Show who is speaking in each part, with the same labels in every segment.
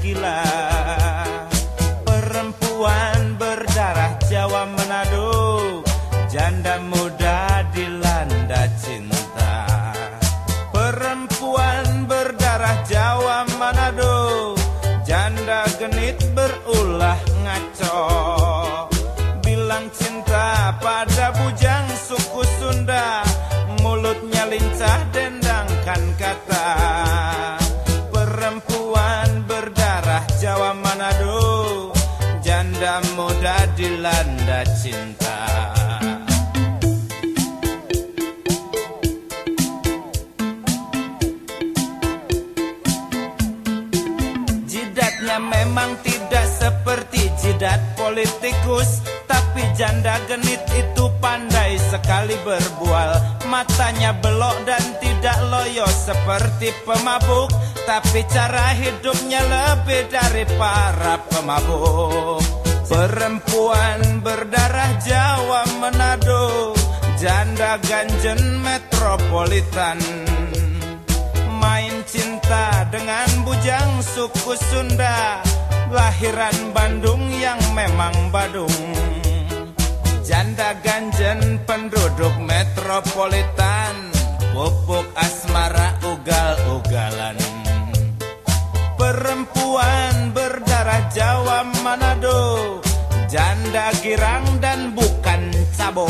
Speaker 1: gila. Perempuan berdarah Jawa Manado muda dilanda cinta. Jidatnya memang tidak seperti jidat politikus Tapi janda genit itu pandai sekali berbual. Matanya belok dan tidak loyo seperti pemabuk Tapi cara hidupnya lebih dari para pemabuk Perempuan berdarah Jawa Manado Janda ganjen metropolitan. Main cinta dengan bujang suku Sunda Lahiran Bandung yang memang Badung. Janda ganjen penduduk metropolitan Pupuk asmara ugal-ugalan. Perempuan berdarah Jawa Manado girang dan bukan cabo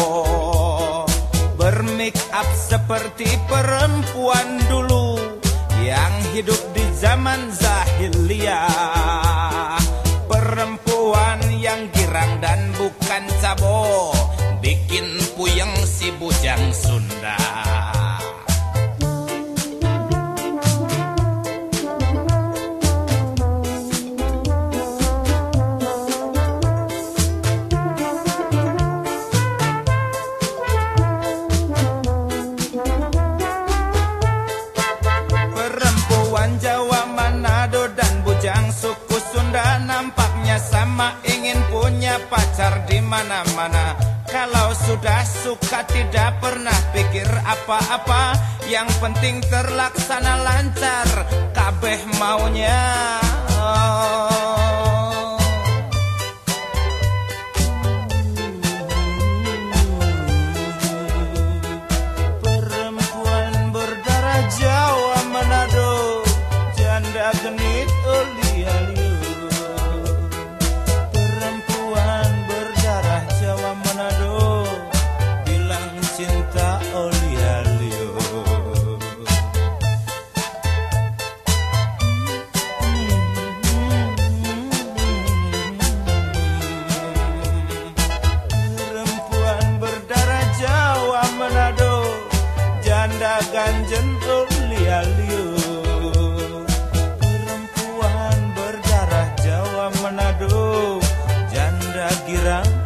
Speaker 1: Bermake up seperti perempuan dulu Yang hidup di zaman zahiliyah Perempuan yang girang dan bukan cabo Bikin puyeng si bujang Sunda sama ingin punya pacar di mana-mana. Kalau sudah suka tidak pernah pikir apa-apa Yang penting terlaksana lancar Kabeh maunya oh. pandagan jentul lia Perempuan berdarah Jawa Manado Janda girang